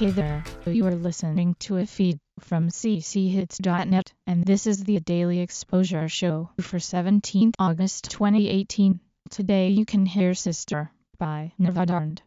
Hey there, you are listening to a feed from cchits.net, and this is the Daily Exposure Show for 17th August 2018. Today you can hear Sister by Nevadard.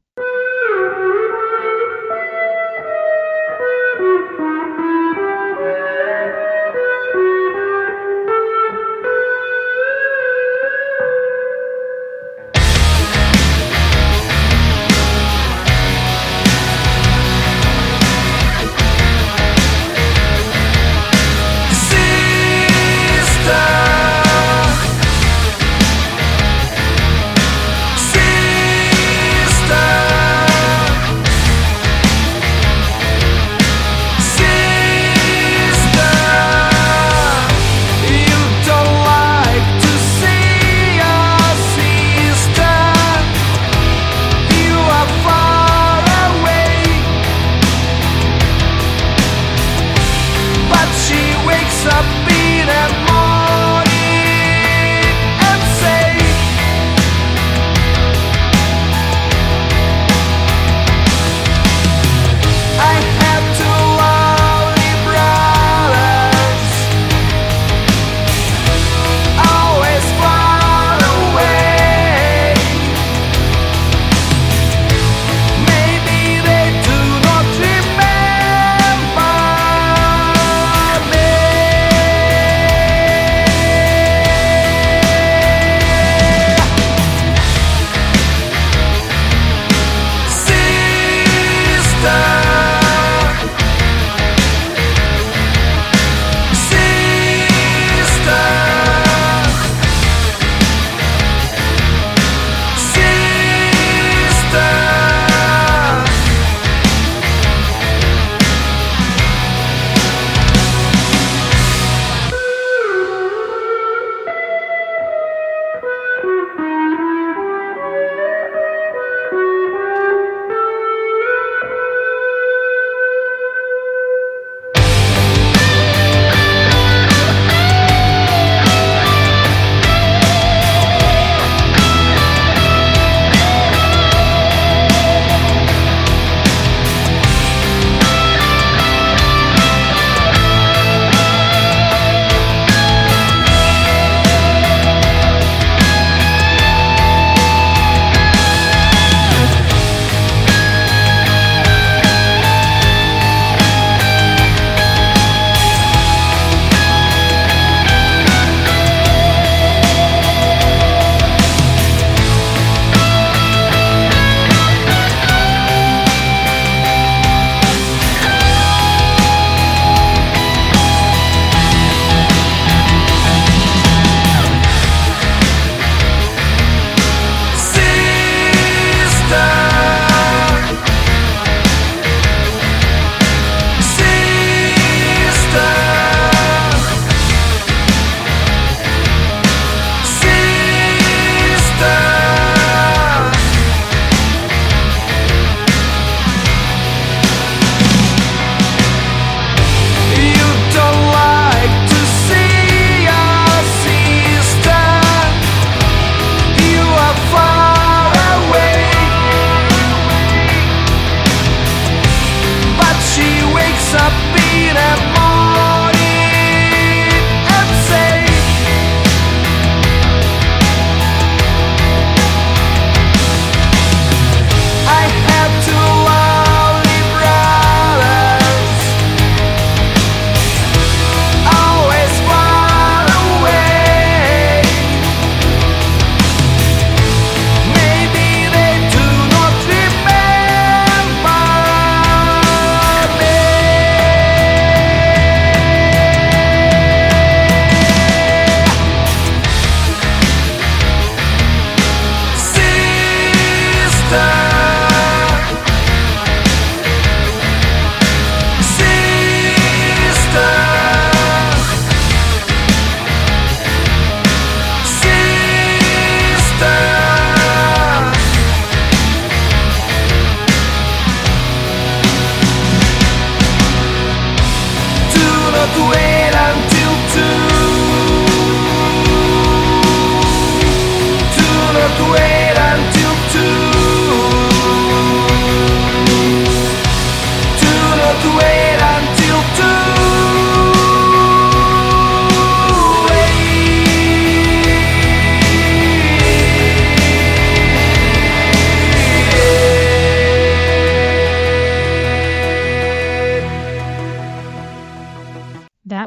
doente.